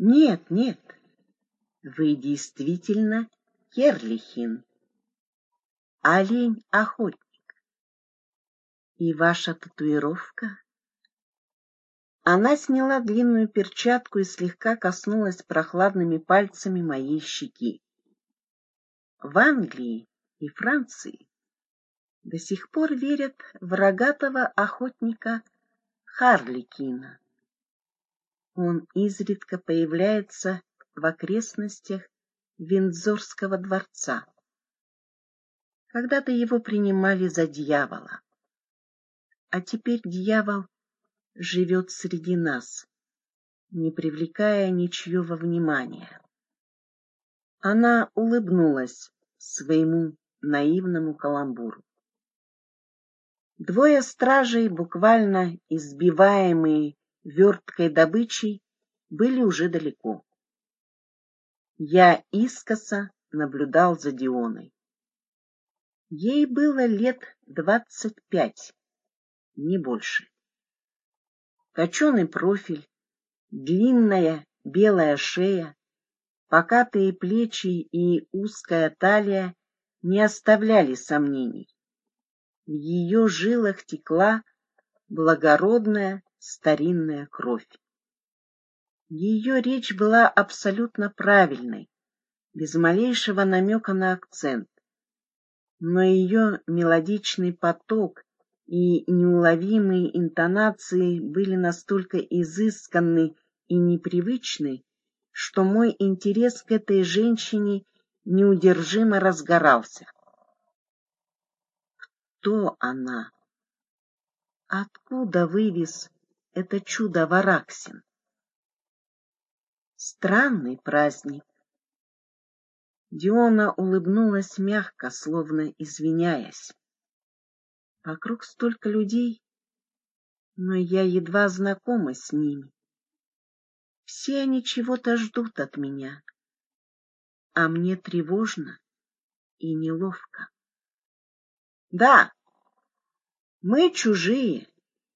Нет, нет, вы действительно Керлихин, олень-охотник. И ваша татуировка? Она сняла длинную перчатку и слегка коснулась прохладными пальцами моей щеки. В Англии и Франции до сих пор верят в рогатого охотника Харликина. Он изредка появляется в окрестностях Виндзорского дворца. Когда-то его принимали за дьявола, а теперь дьявол живет среди нас, не привлекая ничьего внимания. Она улыбнулась своему наивному каламбуру. Двое стражей, буквально избиваемые верткой добычей, были уже далеко. Я искоса наблюдал за Дионой. Ей было лет двадцать пять, не больше. Точеный профиль, длинная белая шея, покатые плечи и узкая талия не оставляли сомнений. В ее жилах текла благородная старинная кровь. Ее речь была абсолютно правильной, без малейшего намека на акцент. Но ее мелодичный поток и неуловимые интонации были настолько изысканны и непривычны, что мой интерес к этой женщине неудержимо разгорался кто она? Откуда вывез это чудо Вараксин? Странный праздник. Диона улыбнулась мягко, словно извиняясь. Вокруг столько людей, но я едва знакома с ними. Все они чего-то ждут от меня, а мне тревожно и неловко. Да, мы чужие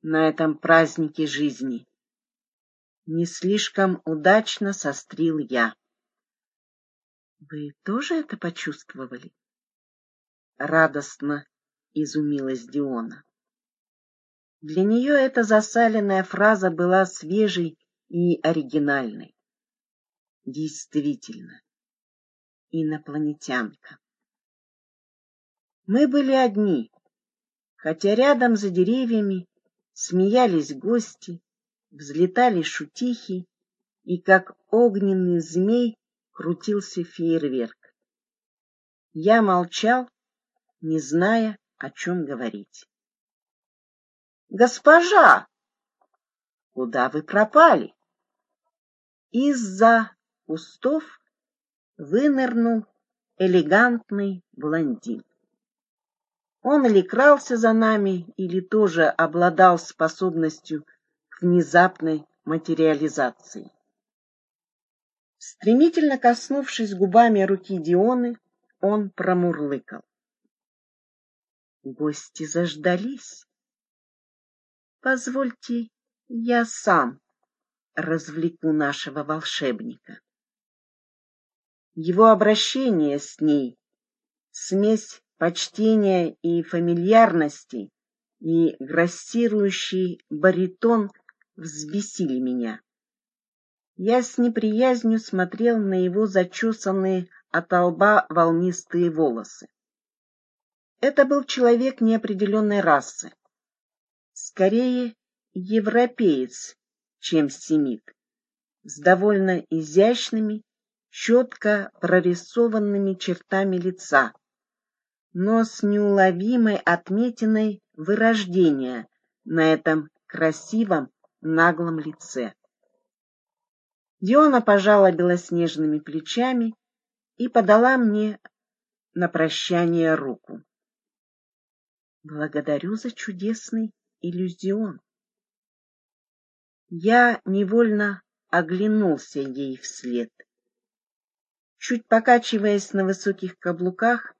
на этом празднике жизни. Не слишком удачно сострил я. Вы тоже это почувствовали? Радостно изумилась Диона. Для нее эта засаленная фраза была свежей и оригинальной. Действительно, инопланетянка. Мы были одни, хотя рядом за деревьями смеялись гости, взлетали шутихи, и как огненный змей крутился фейерверк. Я молчал, не зная, о чем говорить. «Госпожа! Куда вы пропали?» Из-за кустов вынырнул элегантный блондин. Он или крался за нами, или тоже обладал способностью к внезапной материализации. Стремительно коснувшись губами руки Дионы, он промурлыкал. Гости заждались. Позвольте, я сам развлеку нашего волшебника. Его обращение с ней, смесь почтения и фамильярности и грассирующий баритон взбесили меня. Я с неприязнью смотрел на его зачесанные от лба волнистые волосы. Это был человек неопределенной расы. Скорее, европеец, чем семит, с довольно изящными, четко прорисованными чертами лица, но с неуловимой отметиной вырождения на этом красивом наглом лице. Диона пожала белоснежными плечами и подала мне на прощание руку. Благодарю за чудесный иллюзион. Я невольно оглянулся ей вслед. Чуть покачиваясь на высоких каблуках,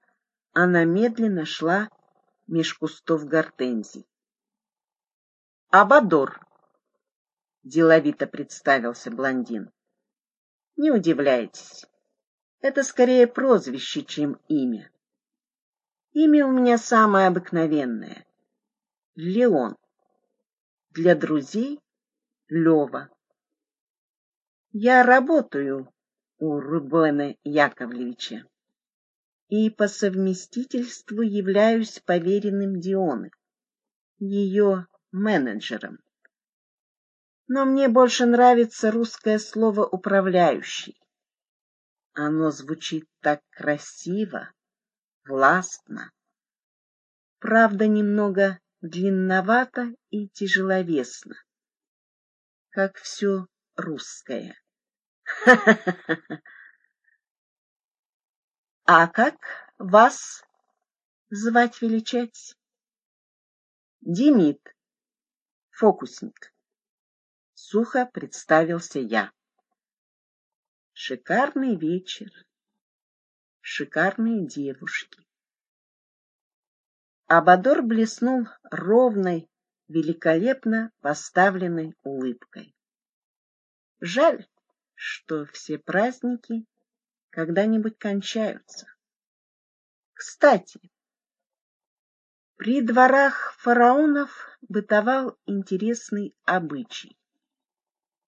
она медленно шла меж кустов гортензий. «Абадор!» — деловито представился блондин. Не удивляйтесь. Это скорее прозвище, чем имя. Имя у меня самое обыкновенное. Леон. Для друзей — Лева. Я работаю у Рубена Яковлевича и по совместительству являюсь поверенным Дионы, ее менеджером. Но мне больше нравится русское слово «управляющий». Оно звучит так красиво, властно. Правда, немного длинновато и тяжеловесно, как все русское. А как вас звать величать? Демид, фокусник. Сухо представился я. Шикарный вечер, шикарные девушки. Абадор блеснул ровной, великолепно поставленной улыбкой. Жаль, что все праздники когда-нибудь кончаются. Кстати, при дворах фараонов бытовал интересный обычай.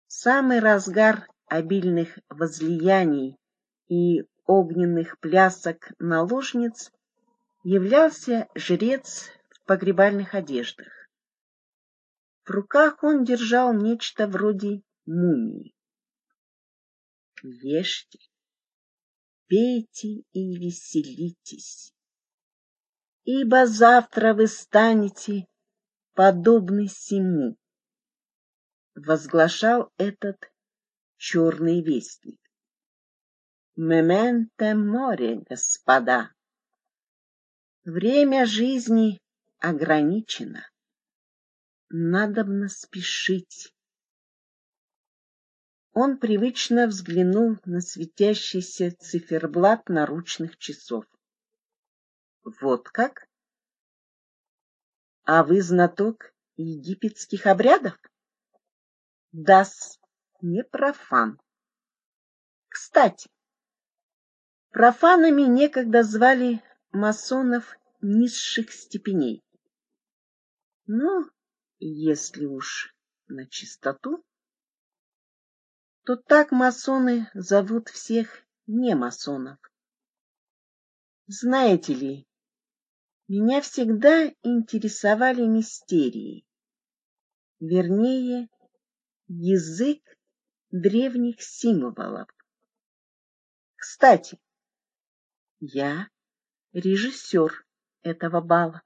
Самый разгар обильных возлияний и огненных плясок наложниц являлся жрец в погребальных одеждах. В руках он держал нечто вроде мумии. Ешьте, пейте и веселитесь, ибо завтра вы станете подобны сему, возглашал этот черный вестник. Мементе море, господа. Время жизни ограничено. Надобно спешить. Он привычно взглянул на светящийся циферблат наручных часов. Вот как? А вы знаток египетских обрядов? Дас, не профан. Кстати, профанами некогда звали масонов низших степеней. Но если уж на чистоту, то так масоны зовут всех не масонов. Знаете ли, меня всегда интересовали мистерии, вернее, язык древних символов. Кстати, я режиссер этого бала.